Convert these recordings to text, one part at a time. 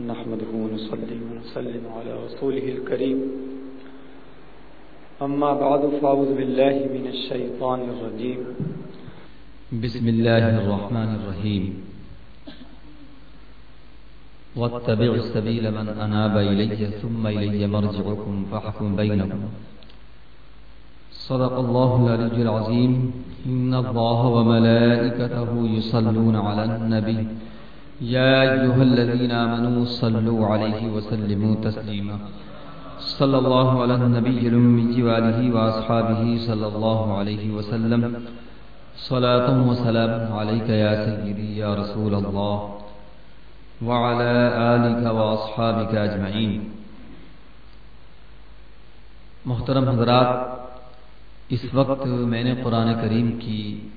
نحمده ونصلي ونسلم على رسوله الكريم. أما بعد، فأعوذ بالله من الشيطان الرجيم. بسم الله الرحمن الرحيم. واتبع السبيل من أناب إلي ثم إلي مرجعكم فحكم بينكم. صدق الله العلي العظيم. إن الله وملائكته يصلون على النبي. يا أيها الذين آمنوا صلوا عليه وسلموا تسليما. صلى الله على النبي الأمي وآله وأصحابه صلى الله عليه وسلم. صلاة وسلام عليك يا سيدي يا رسول الله وعلى آلك وأصحابك أجمعين. محترم حضرات، اس وقت میں نے قرآن کریم کی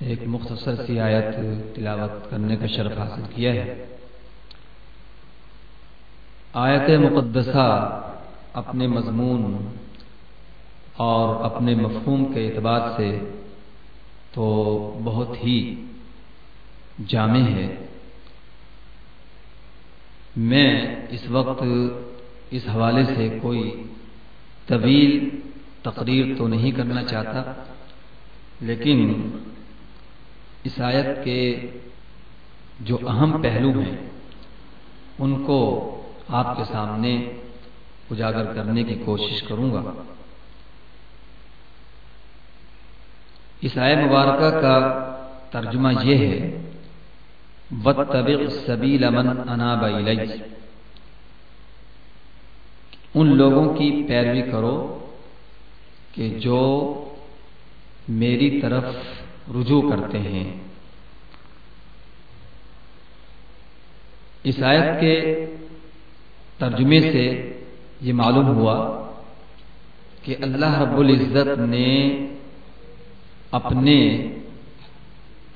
ایک مختصر سی آیت تلاوت کرنے کا شرف حاصل کیا ہے۔ آیت مقدسہ اپنے مضمون اور اپنے مفہوم کے اعتبار سے تو بہت ہی جامع ہے۔ میں اس وقت اس حوالے سے کوئی طویل تقریر تو نہیں کرنا چاہتا، لیکن اس آیت کے جو اہم پہلو ہیں، ان کو آپ کے سامنے اجاگر کرنے کی کوشش کروں گا۔ اس آئے مبارکہ کا ترجمہ یہ ہے بطبق سبیل من اناب ان لوگوں کی پیروی کرو کہ جو میری طرف رجوع کرتے ہیں۔ اس آیت کے ترجمے سے یہ معلوم ہوا کہ اللہ رب العزت نے اپنے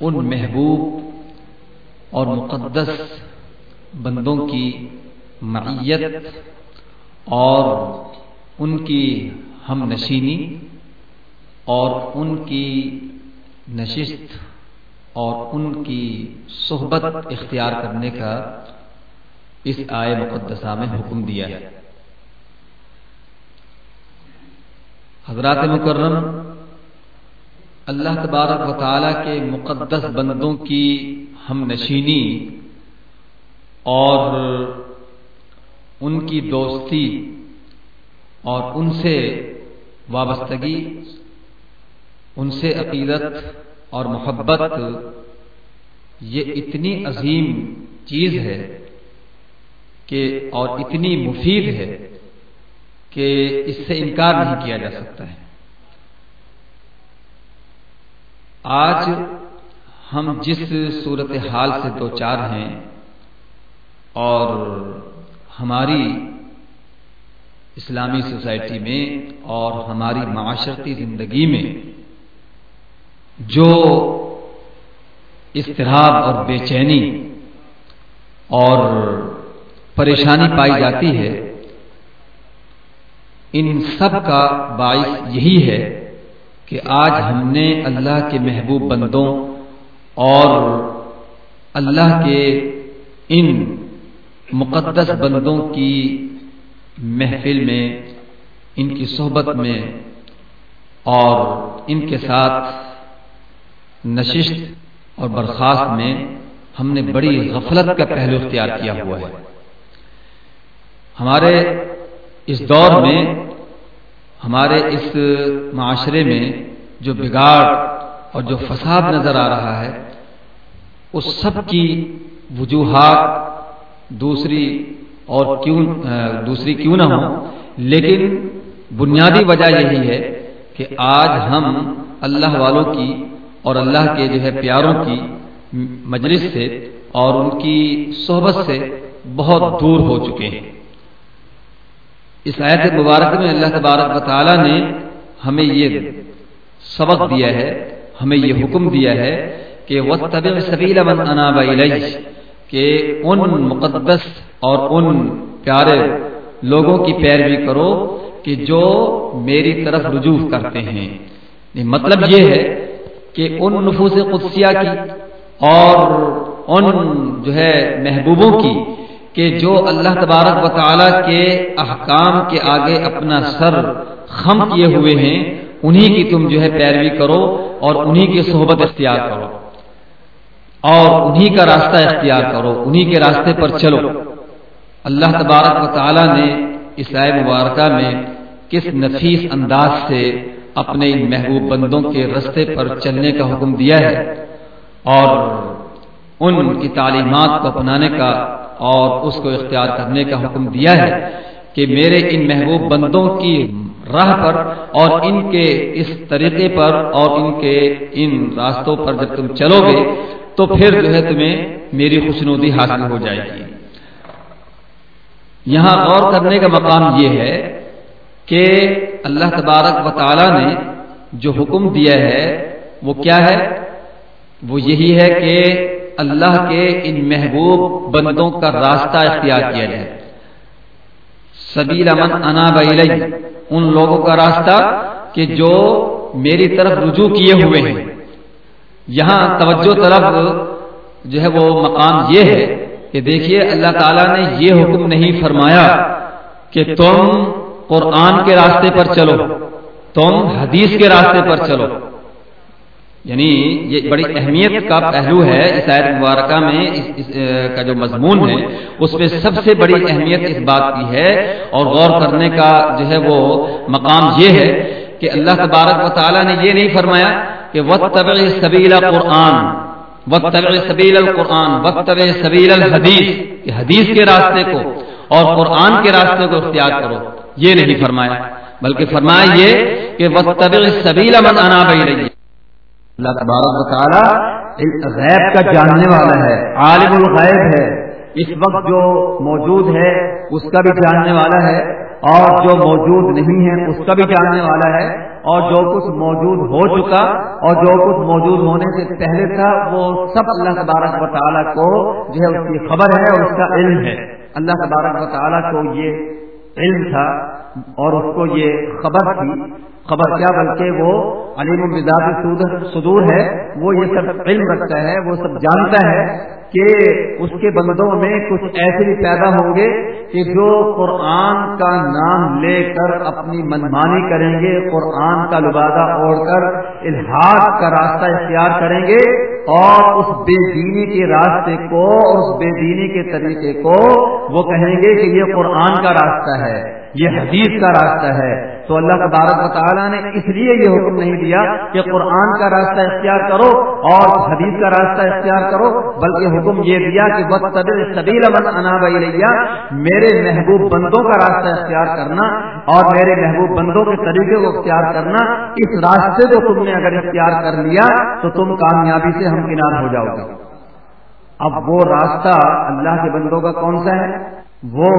ان محبوب اور مقدس بندوں کی معیت اور ان کی ہم نشینی اور ان کی نشست اور ان کی صحبت اختیار کرنے کا اس آئے مقدسہ میں حکم دیا ہے۔ حضرات مکرم، اللہ تبارک و تعالی کے مقدس بندوں کی ہم نشینی اور ان کی دوستی اور ان سے وابستگی ان سے عقیدت اور محبت، یہ اتنی عظیم چیز ہے کہ، اور اتنی مفید ہے کہ اس سے انکار نہیں کیا جا سکتا ہے۔ آج ہم جس صورت حال سے دو چار ہیں اور ہماری اسلامی سوسائٹی میں اور ہماری معاشرتی زندگی میں جو اضطراب اور بے چینی اور پریشانی پائی جاتی ہے، ان سب کا باعث یہی ہے کہ آج ہم نے اللہ کے محبوب بندوں اور اللہ کے ان مقدس بندوں کی محفل میں، ان کی صحبت میں اور ان کے ساتھ نشست اور برخاست میں ہم نے بڑی غفلت کا پہلو اختیار کیا ہوا ہے۔ ہمارے اس دور میں، ہمارے اس معاشرے میں جو بگاڑ اور جو فساد نظر آ رہا ہے، اس سب کی وجوہات دوسری اور کیوں، دوسری کیوں نہ ہو لیکن بنیادی وجہ یہی ہے کہ آج ہم اللہ والوں کی اور اللہ کے جو ہے پیاروں کی مجلس سے اور ان کی صحبت سے بہت دور ہو چکے ہیں۔ اس آیت مبارک میں اللہ تبارک و تعالی نے ہمیں یہ سبق دیا ہے، ہمیں یہ حکم دیا ہے کہ وہ طبی سبیلا من اناب کہ ان مقدس اور ان پیارے لوگوں کی پیروی کرو کہ جو میری طرف رجوع کرتے ہیں۔ مطلب یہ ہے کہ ان نفوس قدسیہ کی اور ان جو ہے محبوبوں کی کہ جو اللہ تبارک و تعالیٰ کے احکام کے آگے اپنا سر خم کیے ہوئے ہیں، انہی کی تم جو ہے پیروی کرو اور انہی کی صحبت اختیار کرو۔ اور انہی کا راستہ اختیار کرو، انہی کے راستے پر چلو۔ اللہ تبارک و تعالیٰ نے اس آئے مبارکہ میں کس نفیس انداز سے اپنے ان محبوب بندوں کے رستے پر چلنے کا حکم دیا ہے اور ان کی تعلیمات کو اپنانے کا اور اس کو اختیار کرنے کا حکم دیا ہے کہ میرے ان محبوب بندوں کی راہ پر اور ان کے اس طریقے پر اور ان کے ان راستوں پر جب تم چلو گے تو پھر جو ہے تمہیں میری خوشنودی حاصل ہو جائے گی۔ یہاں غور کرنے کا مقام یہ ہے کہ اللہ تبارک و تعالی نے جو حکم دیا ہے، وہ کیا ہے؟ وہ یہی ہے کہ اللہ کے ان محبوب بندوں کا راستہ اختیار کیا جائے۔ سبیل امن انا بل ان لوگوں کا راستہ کہ جو میری طرف رجوع کیے ہوئے ہیں۔ یہاں توجہ طرف جو ہے وہ مقام یہ ہے کہ دیکھیے، اللہ تعالیٰ نے یہ حکم نہیں فرمایا کہ تم قرآن کے راستے پر چلو، تم حدیث کے راستے پر چلو۔ یعنی یہ بڑی اہمیت کا پہلو ہے اس آیت مبارکہ میں، اس اس کا جو مضمون ہے، اس میں سب سے بڑی اہمیت اس بات کی ہے۔ اور غور کرنے کا جو ہے وہ مقام یہ ہے کہ اللہ تبارک و تعالیٰ نے یہ نہیں فرمایا کہ وقت سبیلا قرآن وقت سبیل القرآن وقت سبیل الحدیث کہ حدیث کے راستے کو اور قرآن کے راستے کو اختیار کرو۔ یہ نہیں فرمایا، بلکہ فرمایا یہ کہ سبیلا من انا بھائی رہی اللہ تبارک و تعالی غیب کا جاننے والا ہے، عالم الغیب ہے۔ اس وقت جو موجود ہے، اس کا بھی جاننے والا ہے۔ اور جو موجود نہیں ہے، اس کا بھی جاننے والا ہے۔ اور جو کچھ موجود ہو چکا، اور جو کچھ موجود ہونے سے پہلے تھا، وہ سب اللہ تبارک و تعالیٰ کو جو ہے، اس کی خبر ہے اور اس کا علم ہے۔ اللہ تبارک و تعالیٰ کو یہ علم تھا اور اس کو یہ خبر تھی۔ خبر کیا بلکہ وہ علیم المزاج صدور ہے۔ وہ یہ سب علم رکھتا ہے، وہ سب جانتا ہے۔ کہ اس کے بندوں میں کچھ ایسے بھی پیدا ہوں گے کہ جو قرآن کا نام لے کر اپنی منمانی کریں گے، قرآن کا لبادہ اوڑھ کر الحاظ کا راستہ اختیار کریں گے اور اس بے دینی کے راستے کو، اس بے دینی کے طریقے کو وہ کہیں گے کہ یہ قرآن کا راستہ ہے۔ یہ حدیث کا راستہ ہے۔ تو اللہ تبارک و تعالیٰ نے اس لیے یہ حکم نہیں دیا کہ قرآن کا راستہ اختیار کرو اور حدیث کا راستہ اختیار کرو، بلکہ حکم یہ دیا کہ وقت سبیل انا بھیا میرے محبوب بندوں کا راستہ اختیار کرنا اور میرے محبوب بندوں کے طریقے کو اختیار کرنا۔ اس راستے کو تم نے اگر اختیار کر لیا تو تم کامیابی سے ہمکنار ہو جاؤ گے۔ اب وہ راستہ اللہ کے بندوں کا کون سا ہے؟ وہ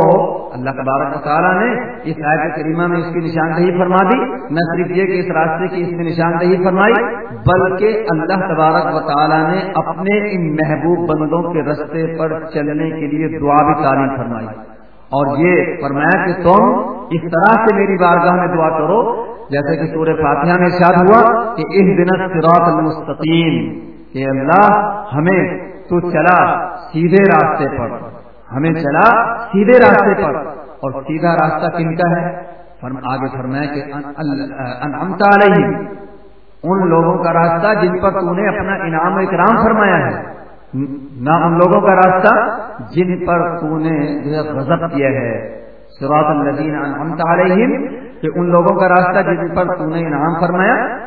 اللہ تبارک تعالیٰ نے اس آیت کریمہ میں اس کی نشاندہی فرما دی، نہ صرف یہ کہ اس راستے کی اس میں نشاندہی فرمائی، بلکہ اللہ تبارک و تعالیٰ نے اپنے ان محبوب بندوں کے رستے پر چلنے کے لیے دعا بھی تعلیم فرمائی۔ اور یہ فرمایا کہ تم اس طرح سے میری بارگاہ میں دعا کرو، جیسے کہ سورہ فاتحہ میں شاد ہوا کہ اس دن سراط المستقیم، کہ اللہ ہمیں تو چلا سیدھے راستے پر۔ ہمیں چلا سیدھے راستے پر۔ اور سیدھا راستہ کن کا ہے؟ آگے فرمایا کہ ان لوگوں کا راستہ جن پر تو نے اپنا انعام و اکرام فرمایا ہے۔ نہ ان لوگوں کا راستہ جن پر تو نے غضب کیا ہے۔ سراط الدین انعمت علیہم۔ کہ ان لوگوں کا راستہ جن پر تو نے انعام فرمایا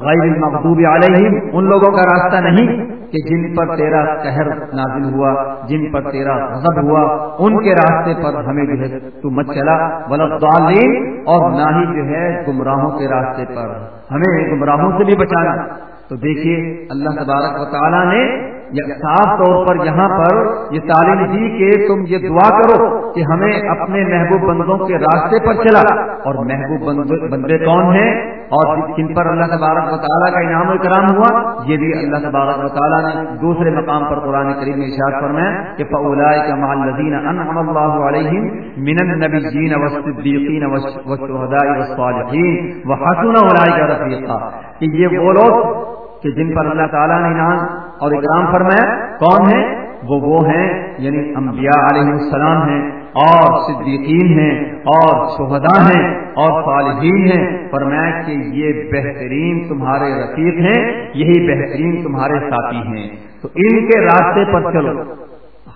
غیر المغضوب علیہم۔ ان لوگوں کا راستہ نہیں۔ کہ جن پر تیرا قہر نازل ہوا، جن پر تیرا غضب ہوا، ان کے راستے پر ہمیں جو ہے تو مت چلا۔ ولیم اور نہ ہی جو ہے گمراہوں کے راستے پر۔ ہمیں گمراہوں سے بھی بچانا۔ تو دیکھیے، اللہ تبارک و تعالیٰ نے صاف طور پر یہاں پر یہ تعلیم دی کہ تم یہ دعا کرو کہ ہمیں اپنے محبوب بندوں کے راستے پر چلا۔ اور محبوب بندے کون ہیں؟ اور جن پر اللہ تبارک و تعالیٰ کا انعام و کرام ہوا؟ یہ بھی اللہ تبارک و تعالیٰ نے دوسرے مقام پر قرآن کریم میں اشاعت فرمایا کہ فلاح کا مال لذین انعم اللہ علیہم من النبیین والصدیقین والشہداء والصالحین وحسن اولئک رفیقا کہ یہ وہ لوگ کہ جن پر اللہ تعالیٰ نے انعام اور اکرام فرمایا، کون ہے وہ وہ ہیں یعنی انبیاء علیہ السلام ہیں، اور صدیقین ہیں، اور شہداء ہیں، اور صالحین ہیں۔ فرمایا کہ یہ بہترین تمہارے رفیق ہیں، یہی بہترین تمہارے ساتھی ہیں۔ تو ان کے راستے پر چلو۔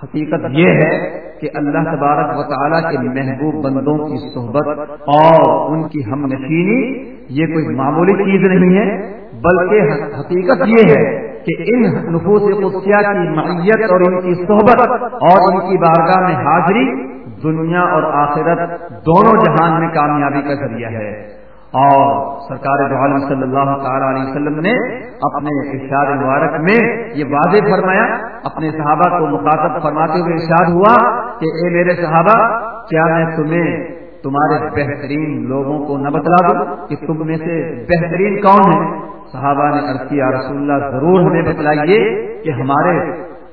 حقیقت یہ ہے کہ اللہ تبارک و تعالیٰ کے محبوب بندوں کی صحبت اور ان کی ہم نشینی، یہ کوئی معمولی چیز نہیں ہے۔ بلکہ حقیقت یہ ہے کہ ان نفوس قدسیہ کی معیت اور ان کی صحبت اور ان کی بارگاہ میں حاضری دنیا اور آخرت دونوں جہان میں کامیابی کا ذریعہ ہے۔ اور سرکار عالم صلی اللہ تعالی علیہ وسلم نے اپنے ارشاد مبارک میں یہ واضح فرمایا، اپنے صحابہ کو مخاطب فرماتے ہوئے ارشاد ہوا کہ، اے میرے صحابہ، کیا میں تمہیں، تمہارے بہترین لوگوں کو نہ بتلا دوں کہ تم میں سے بہترین کون ہے؟ صحابہ نے عرض کیا رسول اللہ، ضرور ہمیں بتلائیے کہ ہمارے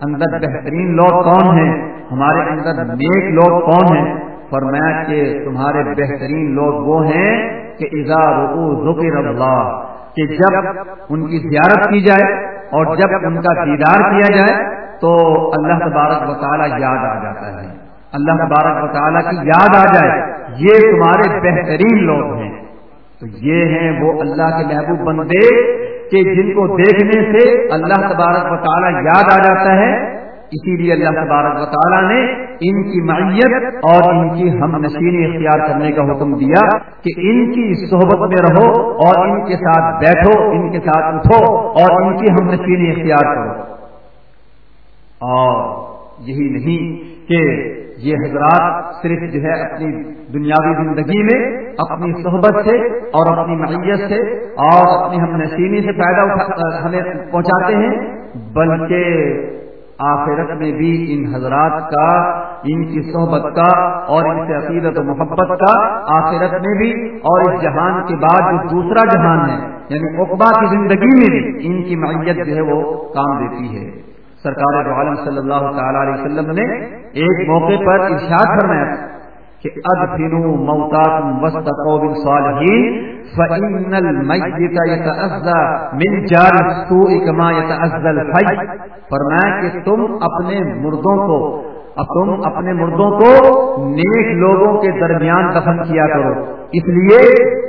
اندر بہترین لوگ کون ہیں؟ ہمارے اندر نیک لوگ کون ہیں؟ فرمایا کہ تمہارے بہترین لوگ وہ ہیں کہ اظہار ذکر اللہ، کہ جب ان کی زیارت کی جائے اور جب ان کا دیدار کیا جائے تو اللہ تبارک و تعالیٰ یاد آ جاتا ہے۔ اللہ تبارک و تعالیٰ کی یاد آ جائے، یہ تمہارے بہترین لوگ ہیں۔ تو یہ ہیں وہ اللہ کے محبوب بندے کہ جن کو دیکھنے سے اللہ تبارک و تعالیٰ یاد آ جاتا ہے۔ اسی لیے اللہ تبارک و تعالیٰ نے ان کی معیت اور ان کی ہم نشینی اختیار کرنے کا حکم دیا کہ ان کی صحبت میں رہو اور ان کے ساتھ بیٹھو، ان کے ساتھ اٹھو اور ان کی ہم نشینی اختیار کرو۔ اور یہی نہیں کہ یہ حضرات صرف جو ہے اپنی دنیاوی زندگی میں، اپنی صحبت سے اور اپنی معیت سے اور اپنی ہم نشینی سے فائدہ ہمیں پہنچاتے ہیں، بلکہ آخرت میں بھی ان حضرات کا، ان کی صحبت کا اور ان سے عقیدت و محبت کا، آخرت میں بھی اور اس جہان کے بعد جو دوسرا جہان ہے یعنی اقبا کی زندگی میں بھی ان کی معیت جو ہے وہ کام دیتی ہے۔ سرکار عالم صلی اللہ تعالی علیہ وسلم نے ایک موقع پر ارشاد فرمایا کہ ادفنوا موتاکم وسط قوم صالحین فإن الميت يتأذى من جار السوء كما يتأذى الحي فرمایا کہ تم اپنے مردوں کو، اب تم اپنے مردوں کو نیک لوگوں کے درمیان دفن کیا کرو۔ اس لیے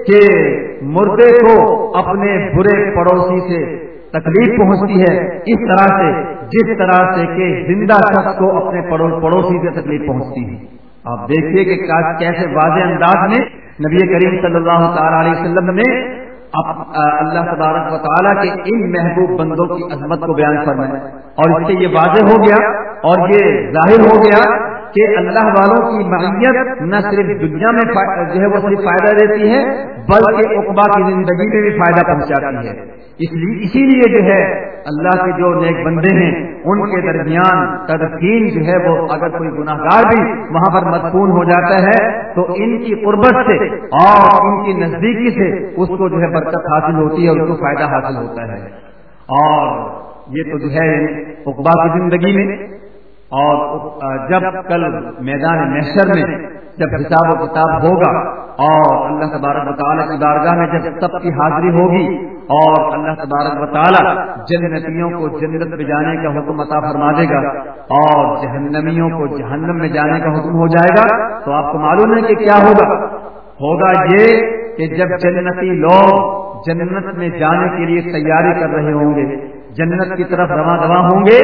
کہ مردے کو اپنے برے پڑوسی سے تکلیف پہنچتی ہے اس طرح سے، جس طرح سے کہ زندہ شخص کو اپنے پڑوسی سے تکلیف پہنچتی ہے۔ آپ دیکھیے کہ کیسے واضح انداز میں نبی کریم صلی اللہ تعالی علیہ وسلم نے اللہ تبارک و تعالیٰ کے ان محبوب بندوں کی عظمت کو بیان فرمایا۔ اور اس سے یہ واضح ہو گیا اور یہ ظاہر ہو گیا کہ اللہ والوں کی معیت نہ صرف دنیا میں جو ہے وہ صرف فائدہ دیتی ہے، بلکہ اقبا کی زندگی میں بھی فائدہ پہنچاتی ہے۔ اس لیے اسی لیے جو ہے، اللہ کے جو نیک بندے ہیں، ان کے درمیان تدفین جو ہے وہ اگر کوئی گناہ گار بھی وہاں پر مضبوط ہو جاتا ہے، تو ان کی قربت سے اور ان کی نزدیکی سے اس کو جو ہے برکت حاصل ہوتی ہے اور اس کو فائدہ حاصل ہوتا ہے۔ اور یہ تو جو ہے اقبا کی زندگی میں اور جب کل میدان محشر میں جب حساب و کتاب ہوگا اور اللہ تبارک و تعالیٰ کی بارگاہ میں جب سب کی حاضری ہوگی اور اللہ تبارک و تعالیٰ جنتیوں کو جنت میں جانے کا حکم عطا فرما دے گا اور جہنمیوں کو جہنم میں جانے کا حکم ہو جائے گا، تو آپ کو معلوم ہے کہ کیا ہوگا؟ ہوگا یہ کہ جب جنتی لوگ جنت میں جانے کے لیے تیاری کر رہے ہوں گے، جنت کی طرف رواں دواں ہوں گے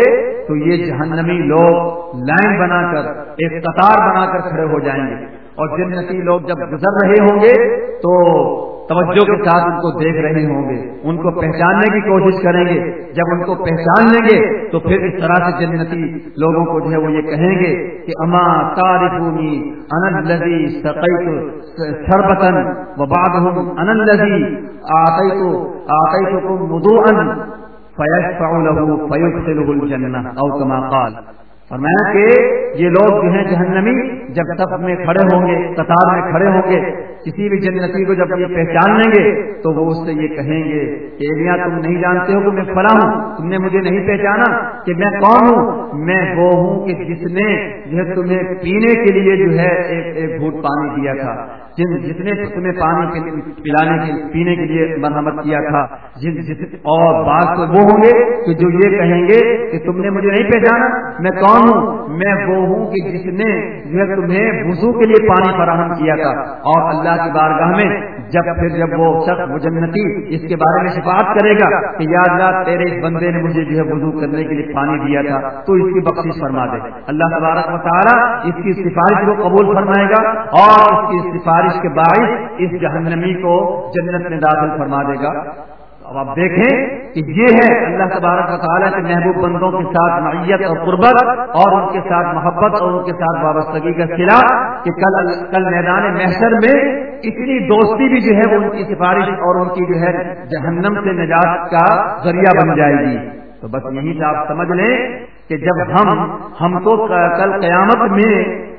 تو یہ جہنمی لوگ لائن بنا کر، ایک قطار بنا کر کھڑے ہو جائیں گے۔ اور جنتی لوگ جب گزر رہے ہوں گے، تو توجہ کے ساتھ ان کو دیکھ رہے ہوں گے۔ ان کو پہچاننے کی کوشش کریں گے۔ جب ان کو پہچان لیں گے، تو پھر اس طرح سے جنتی لوگوں کو جو ہے وہ یہ کہیں گے کہ اما تارفونی انل لذی سقیت سربتن و باد انل لذی آئی تو آئی له فيدخله الجنة أو كما قال. فرمایا کہ یہ لوگ جو ہیں جہنمی، جب تب میں کھڑے ہوں گے، قطار میں کھڑے ہوں گے، کسی بھی جنتی کو جب یہ پہچان لیں گے، تو وہ اس سے یہ کہیں گے کہ ایلیا تم نہیں جانتے ہو کہ میں فلاں ہوں، تم نے مجھے نہیں پہچانا کہ میں کون ہوں، میں وہ ہوں کہ جس نے جو ہے تمہیں پینے کے لیے جو ہے ایک ایک گھوٹ پانی دیا تھا، جن جتنے تمہیں پانی پلانے کے، پینے کے لیے مرحمت کیا تھا، جن، جس اور بات تو وہ ہوں گے کہ جو یہ کہیں گے کہ تم نے مجھے نہیں پہچانا، میں کون ہوں میں وہ ہوں کہ جس نے جو تمہیں وضو کے لیے پانی فراہم کیا تھا۔ اور اللہ کی بارگاہ میں جب پھر جب وہ شخص وہ جنتی اس کے بارے میں شفاعت کرے گا کہ یا اللہ، تیرے اس بندے نے مجھے جو ہے وضو کرنے کے لیے پانی دیا تھا، تو اس کی بخش فرما دے۔ اللہ تبارک مطالعہ اس کی سفارش کو قبول فرمائے گا اور اس کی سفارش کے باعث اس جہنمی کو جنت میں داخل فرما دے گا۔ اب آپ دیکھیں کہ یہ ہے اللہ تبارک و تعالیٰ کے محبوب بندوں کے ساتھ معیت اور قربت اور ان کے ساتھ محبت اور ان کے ساتھ وابستگی کا سلا کہ کل کل میدان محشر میں اتنی دوستی بھی جو ہے ان کی سفارش اور ان کی جو ہے جہنم سے نجات کا ذریعہ بن جائے گی۔ تو بس یہی سے آپ سمجھ لیں کہ جب ہم ہم کو کل قیامت میں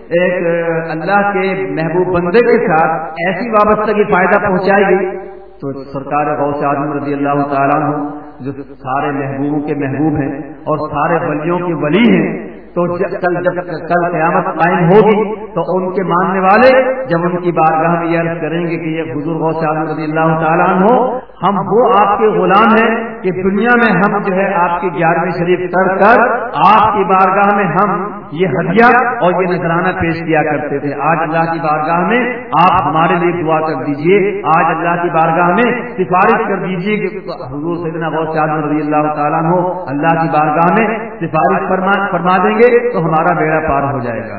ایک اللہ کے محبوب بندے کے ساتھ ایسی وابستگی فائدہ پہنچائے گی تو سرکار غوث اعظم رضی اللہ تعالیٰ ہوں جو سارے محبوبوں کے محبوب ہیں اور سارے ولیوں کے ولی ہیں، تو کل جب کل قیامت قائم ہوگی، تو ان کے ماننے والے جب ان کی بارگاہ میں یہ عرض کریں گے کہ یہ حضور غوث اعظم رضی اللہ تعالیٰ ہو ہم وہ آپ کے غلام ہیں کہ دنیا میں ہم جو ہے آپ کی گیارہویں شریف کر کر آپ کی بارگاہ میں ہم یہ ہدیہ اور یہ نذرانہ پیش کیا کرتے تھے۔ آج اللہ کی بارگاہ میں آپ ہمارے لیے دعا کر دیجیے۔ آج اللہ کی بارگاہ میں سفارش کر دیجیے کہ حضور سیدنا بہت رضی اللہ تعالیٰ ہو اللہ کی بارگاہ میں سفارش فرما دیں گے تو ہمارا بیڑا پار ہو جائے گا۔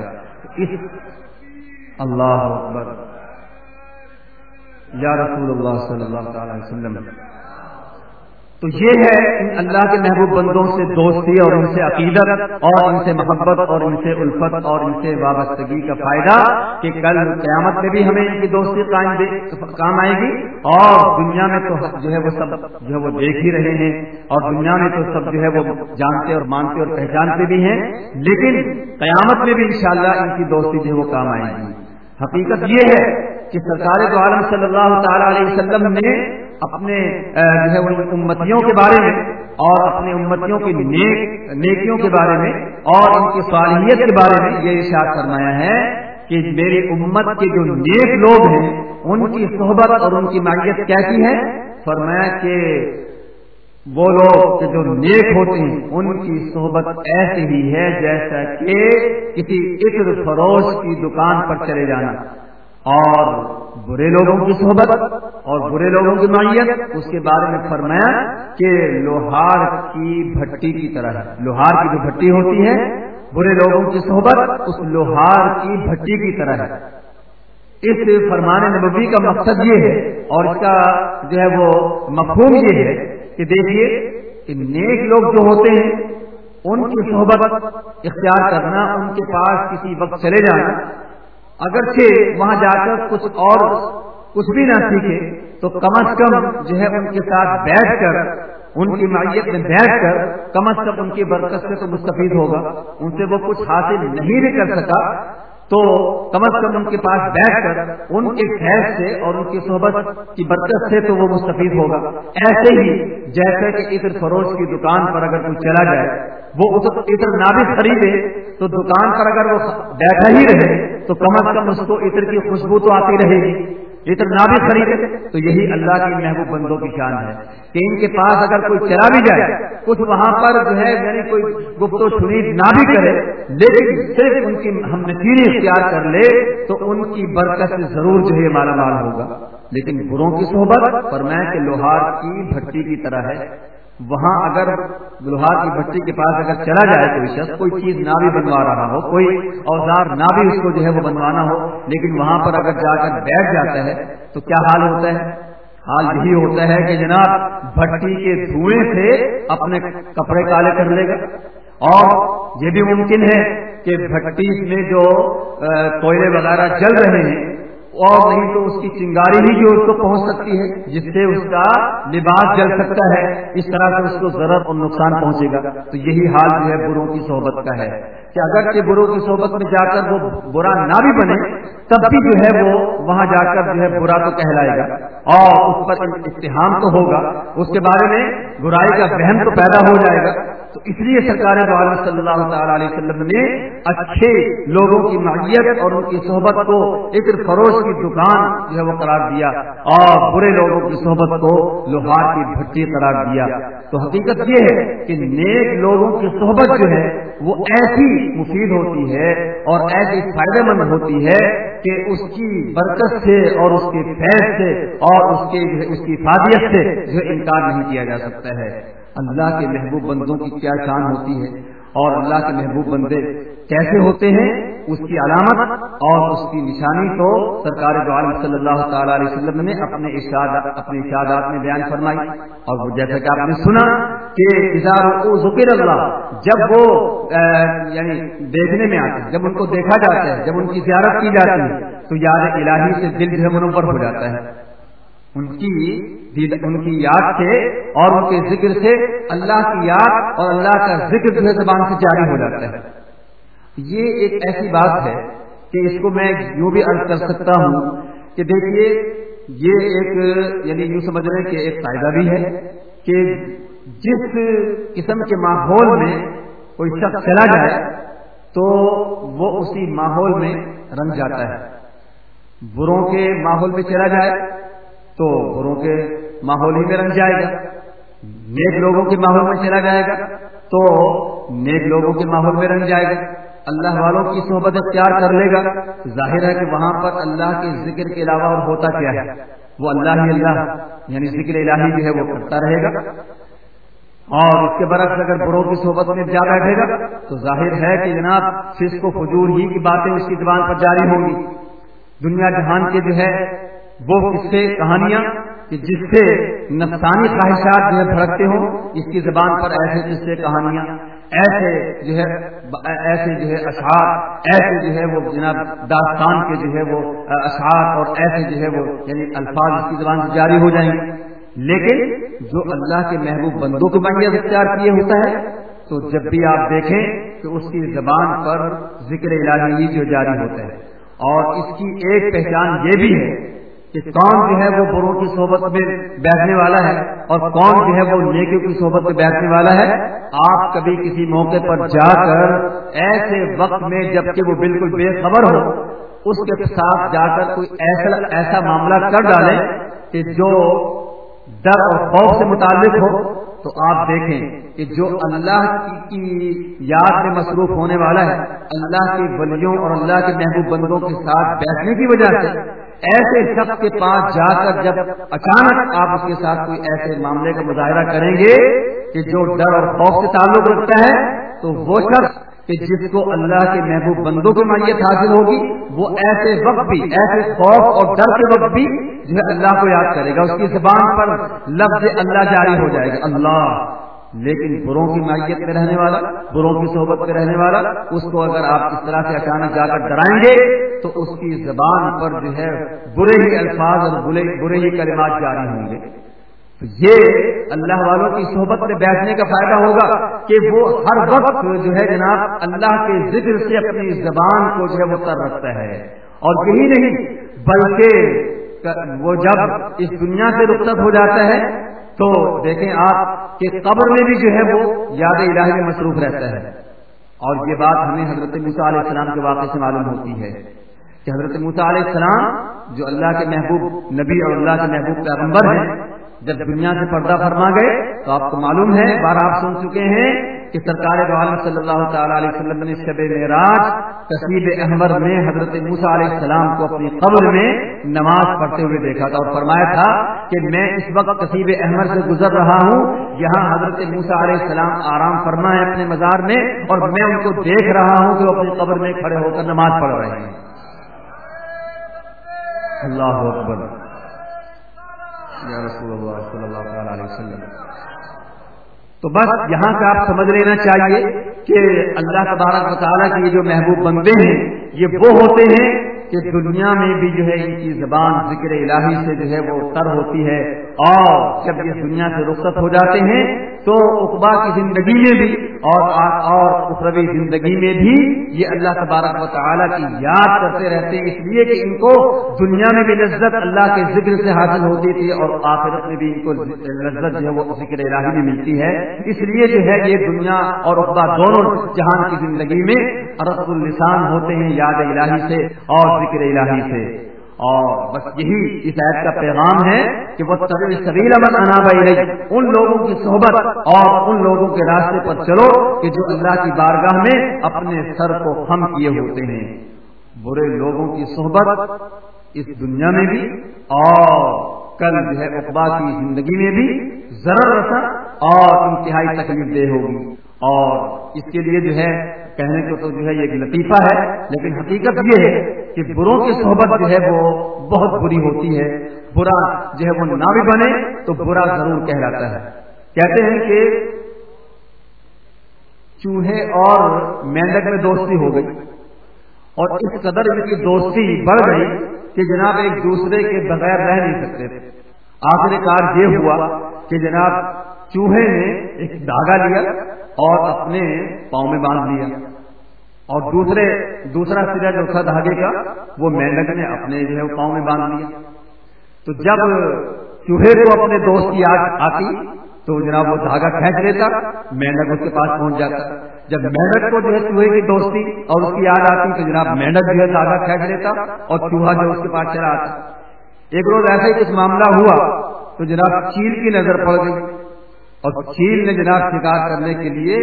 اس اللہ اکبر۔ یا رسول اللہ صلی اللہ تعالی وسلم تو یہ ہے اللہ کے محبوب بندوں سے دوستی اور ان سے عقیدت اور ان سے محبت اور ان سے الفت اور ان سے وابستگی کا فائدہ کہ کل قیامت میں بھی ہمیں ان کی دوستی قائم کام آئے گی اور دنیا میں تو جو ہے وہ سب جو ہے وہ دیکھ ہی رہے ہیں اور دنیا میں تو سب جو ہے وہ جانتے اور مانتے اور پہچانتے بھی ہیں لیکن قیامت میں بھی انشاءاللہ ان کی دوستی جو ہے وہ کام آئے گی۔ حقیقت یہ ہے کہ سرکار تو عالم صلی اللہ تعالی علیہ وسلم نے اپنے جو ہے امتیوں کے بارے میں اور اپنے امتیوں کی نیک، نیکیوں کے بارے میں اور ان کی صالحیت کے بارے میں یہ اشاعت فرمایا ہے کہ میری امت کے جو نیک لوگ ہیں، ان کی صحبت اور ان کی معیت کیسی ہے؟ فرمایا کہ وہ لوگ جو نیک ہوتے ہیں، ان کی صحبت ایسی ہی ہے جیسا کہ کسی عطر فروش کی دکان پر چلے جانا۔ اور برے لوگوں کی صحبت اور برے لوگوں کی نوعیت اس کے بارے میں فرمایا کہ لوہار کی بھٹی کی طرح، لوہار کی جو بھٹی ہوتی ہے، برے لوگوں کی صحبت اس لوہار کی بھٹی کی طرح ہے۔ اس فرمان نبوی کا مقصد یہ ہے اور اس کا جو ہے وہ مفہوم یہ ہے کہ دیکھیے کہ نیک لوگ جو ہوتے ہیں، ان کی صحبت اختیار کرنا، ان کے پاس کسی وقت چلے جانا اگرچہ وہاں جا کر کچھ اور کچھ بھی نہ سیکھے، تو کم از کم جو ہے ان کے ساتھ بیٹھ کر، ان کی معیت میں بیٹھ کر کم از کم ان کی برکت سے تو مستفید ہوگا۔ ان سے وہ کچھ حاصل نہیں بھی کر سکا۔ تو کم از کم ان کے پاس بیٹھ کر، ان کے خیر سے اور ان کی صحبت کی برکت سے تو وہ مستفید ہوگا۔ ایسے ہی جیسے کہ عطر فروش کی دکان پر اگر کوئی چلا جائے، وہ عطر نہ بھی خریدے، تو دکان پر اگر وہ بیٹھا ہی رہے، تو کم از کم اس کو عطر کی خوشبو تو آتی رہے گی۔ عطر نہ بھی خریدے تو یہی اللہ کی محبوب بندوں کی شان ہے کہ ان کے پاس اگر کوئی چلا بھی جائے، کچھ وہاں پر جو ہے یعنی کوئی گفت و شنید نہ بھی کرے، لیکن صرف ان کی ہم نشیری اختیار کر لے، تو ان کی برکت سے ضرور جو ہے مالا مال ہوگا۔ لیکن گروں کی صحبت پر میں کہ لوہار کی بھٹی کی طرح ہے۔ وہاں اگر لوہار کی بھٹی کے پاس اگر چلا جائے کوئی شخص، کوئی چیز نہ بھی بنوا رہا ہو، کوئی اوزار نہ بھی اس کو جو ہے وہ بنوانا ہو، لیکن وہاں پر اگر جا کر بیٹھ جاتا ہے، تو کیا حال ہوتا ہے؟ حال یہی ہوتا ہے کہ جناب، بھٹی کے دھوئیں سے اپنے کپڑے کالے کر لے گا۔ اور یہ بھی ممکن ہے کہ بھٹی میں جو کوئلے وغیرہ چل رہے ہیں اور نہیں تو اس کی چنگاری ہی جو اس کو پہنچ سکتی ہے، جس سے اس کا لباس جل سکتا ہے، اس طرح سے اس کو ضرورت اور نقصان پہنچے گا۔ تو یہی حال جو ہے بروں کی صحبت کا ہے۔ کہ اگر کہ بروں کی صحبت میں جا کر وہ برا نہ بھی بنے، تب بھی جو ہے وہ وہاں جا کر جو ہے برا تو کہلائے گا۔ اور اس پر اتحام تو ہوگا۔ اس کے بارے میں برائی کا بہن تو پیدا ہو جائے گا۔ تو اس لیے سرکار صلی اللہ تعالی علیہ وسلم نے اچھے لوگوں کی معیت اور ان کی صحبت کو ایک فروش کی دکان جو ہے وہ قرار دیا اور برے لوگوں کی صحبت کو لوہار کی بھٹی قرار دیا۔ تو حقیقت یہ ہے کہ نیک لوگوں کی صحبت جو ہے وہ ایسی مفید ہوتی ہے اور ایسی فائدہ مند ہوتی ہے کہ اس کی برکت سے اور اس کے فیض سے اور اس کے اس کی فادیت سے جو انکار نہیں کیا جا سکتا ہے۔ اللہ کے محبوب بندوں کی کیا شان ہوتی ہے اور اللہ کے محبوب بندے کیسے ہوتے ہیں؟ اس کی علامت اور اس کی نشانی تو سرکار عالم صلی اللہ تعالی علیہ وسلم نے اپنے اپنے اشادات میں بیان فرمائی اور وہ جیسا کہ آپ نے سنا کہ ذکر اللہ، جب وہ یعنی دیکھنے میں آتے ہیں، جب ان کو دیکھا جاتا ہے، جب ان کی زیارت کی جاتی ہے، تو یاد الہی سے دل جو ہے منور ہو جاتا ہے۔ ان کی ان کی یاد سے اور ان کے ذکر سے اللہ کی یاد اور اللہ کا ذکر جو ہے زبان سے جاری ہو جاتا ہے۔ یہ ایک ایسی بات ہے کہ اس کو میں یوں بھی عرض کر سکتا ہوں کہ دیکھیے، یہ ایک یعنی یوں سمجھ رہے کہ ایک فائدہ بھی ہے کہ جس قسم کے ماحول میں کوئی شخص چلا جائے تو وہ اسی ماحول میں رنگ جاتا ہے۔ بروں کے ماحول میں چلا جائے تو بروں کے ماحول ہی میں رنگ جائے گا۔ نیک لوگوں کے ماحول میں چلا جائے گا۔ تو نیک لوگوں کے ماحول میں رنگ جائے گا۔ اللہ والوں کی صحبت اختیار کر لے گا۔ ظاہر ہے کہ وہاں پر اللہ کے ذکر کے علاوہ اور ہوتا کیا ہے؟ وہ اللہ ہی اللہ یعنی ذکر الہی جو ہے وہ کرتا رہے گا۔ اور اس کے برعکس اگر بروں کی صحبت میں جا بیٹھے گا، تو ظاہر ہے کہ جناب فسق و فجور ہی کی باتیں اس کی زبان پر جاری ہوں گی۔ دنیا جہان کے جو ہے وہ قصے کہانیاں کہ جس سے نفسانی خواہشات جو ہے بھڑکتے ہوں، اس کی زبان پر ایسے قصے کہانیاں، ایسے جو ہے، ایسے جو ہے اشعار، ایسے جو ہے وہ جناب داستان کے جو ہے وہ اشعار اور ایسے جو ہے وہ یعنی الفاظ اس کی زبان سے جاری ہو جائیں گے۔ لیکن جو اللہ کے محبوب بندوں کو بنیاد اختیار کیے ہوتا ہے، تو جب بھی آپ دیکھیں تو اس کی زبان پر ذکر الہی جو جاری ہوتا ہے۔ اور اس کی ایک پہچان یہ بھی ہے کہ کون جو ہے وہ بروں کی صحبت میں بیٹھنے والا ہے اور کون جو ہے وہ نیکیوں کی صحبت میں بیٹھنے والا ہے؟ آپ کبھی کسی موقع پر جا کر ایسے وقت میں جبکہ وہ بالکل بے خبر ہو، اس کے ساتھ جا کر کوئی ایسا ایسا معاملہ کر ڈالے کہ جو ڈر اور خوف سے متعلق ہو، تو آپ دیکھیں کہ جو اللہ کی یاد میں مصروف ہونے والا ہے، اللہ کے ولیوں اور اللہ کے محبوب بندوں کے ساتھ بیٹھنے کی وجہ سے ایسے شخص کے پاس جا کر جب اچانک آپ اس کے ساتھ کوئی ایسے معاملے کا مظاہرہ کریں گے کہ جو ڈر اور خوف سے تعلق رکھتا ہے، تو وہ شخص کہ جس کو اللہ کے محبوب بندوں کی مائیت حاصل ہوگی، وہ ایسے وقت بھی، ایسے خوف اور ڈر کے وقت بھی جو ہے اللہ کو یاد کرے گا۔ اس کی زبان پر لفظ اللہ جاری ہو جائے گا۔ اللہ لیکن بروں کی مائیت میں رہنے والا، بروں کی صحبت میں رہنے والا، اس کو اگر آپ اس طرح سے اچانک جا کر ڈرائیں گے، تو اس کی زبان پر جو ہے برے ہی الفاظ اور برے ہی کلمات جاری ہوں گے۔ یہ اللہ والوں کی صحبت میں بیٹھنے کا فائدہ ہوگا کہ وہ ہر وقت جو ہے جناب اللہ کے ذکر سے اپنی زبان کو جو ہے وہ کر رکھتا ہے۔ اور یہی نہیں، بلکہ وہ جب اس دنیا سے رخصت ہو جاتا ہے تو دیکھیں آپ کہ قبر میں بھی جو ہے وہ یاد الہی میں مصروف رہتا ہے۔ اور یہ بات ہمیں حضرت موسیٰ علیہ السلام کے واقع سے معلوم ہوتی ہے کہ حضرت موسیٰ علیہ السلام جو اللہ کے محبوب نبی اور اللہ کے محبوب پیغمبر ہیں جب دنیا سے پردہ فرما گئے تو آپ کو معلوم ہے بار آپ سن چکے ہیں کہ سرکار عالم صلی اللہ تعالی علیہ وسلم نے شب معراج تصویر احمد میں حضرت موسا علیہ السلام کو اپنی قبر میں نماز پڑھتے ہوئے دیکھا تھا اور فرمایا تھا کہ میں اس وقت تصیب احمد سے گزر رہا ہوں، یہاں حضرت موسا علیہ السلام آرام فرما ہے اپنے مزار میں اور میں ان کو دیکھ رہا ہوں کہ وہ اپنی قبر میں کھڑے ہو کر نماز پڑھ رہے ہیں۔ اللہ اکبر۔ یا رسول اللہ صلی اللہ تعالی علیہ وسلم۔ تو بس یہاں سے آپ سمجھ لینا چاہیے کہ اللہ تبارک و تعالیٰ کے جو محبوب بندے ہیں، یہ وہ ہوتے ہیں کہ دنیا میں بھی جو ہے ان کی زبان ذکر الہی سے جو ہے وہ تر ہوتی ہے اور جب یہ دنیا سے رخصت ہو جاتے ہیں تو اقبا کی زندگی میں بھی اور اور اخروی زندگی میں بھی یہ اللہ تبارک و تعالیٰ کی یاد کرتے رہتے ہیں۔ اس لیے کہ ان کو دنیا میں بھی لذت اللہ کے ذکر سے حاصل ہوتی تھی اور آخرت میں بھی ان کو لذت جو ہے وہ ذکر الہی میں ملتی ہے۔ اس لیے جو ہے یہ دنیا اور اقبا دونوں جہان کی زندگی میں رسم السان ہوتے ہیں یاد الہی سے اور ذکر الہی سے۔ اور بس یہی اس عید کا پیغام ہے کہ وہ سبیل امن انا بھائی ان لوگوں کی صحبت اور ان لوگوں کے راستے پر چلو کہ جو اللہ کی بارگاہ میں اپنے سر کو خم کیے ہوتے ہیں۔ برے لوگوں کی صحبت اس دنیا میں بھی اور کل جو ہے اقبا کی زندگی میں بھی ضرر رسا اور انتہائی تکلیف دہ ہوگی۔ اور اس کے لیے جو ہے کہنے کو تو جو ہے یہ لطیفہ ہے، لیکن حقیقت یہ ہے کہ بروں کی صحبت جو ہے وہ بہت بری ہوتی ہے۔ برا جو ہے وہ نہ بھی بنے تو برا ضرور کہلاتا ہے۔ کہتے ہیں کہ چوہے اور مینڈک میں دوستی ہو گئی اور اس قدر ان کی دوستی بڑھ گئی کہ جناب ایک دوسرے کے بغیر رہ نہیں سکتے۔ تھے آخر کار یہ ہوا کہ جناب چوہے نے ایک دھاگا لیا اور اپنے پاؤں میں باندھ لیا۔ اور دوسرے دوسرا سرا جو تھا دھاگے کا وہ مینڈک نے اپنے جو ہے پاؤں میں باندھ لیا۔ تو جب چوہے کو اپنے دوست کی آگ آتی تو جناب وہ دھاگا کھینچ لیتا، مینڈک اس کے پاس پہنچ جاتا۔ جب مینڈک کو جو ہے چوہے کی دوستی اور اس کی یاد آتی تو جناب مینڈک جو ہے دھاگا کھینچ لیتا اور چوہا جو اس کے پاس چلا آتا۔ ایک روز ایسا ہی کچھ معاملہ ہوا تو جناب چیل کی نظر پڑ گئی اور چیل نے جناب شکار کرنے کے لیے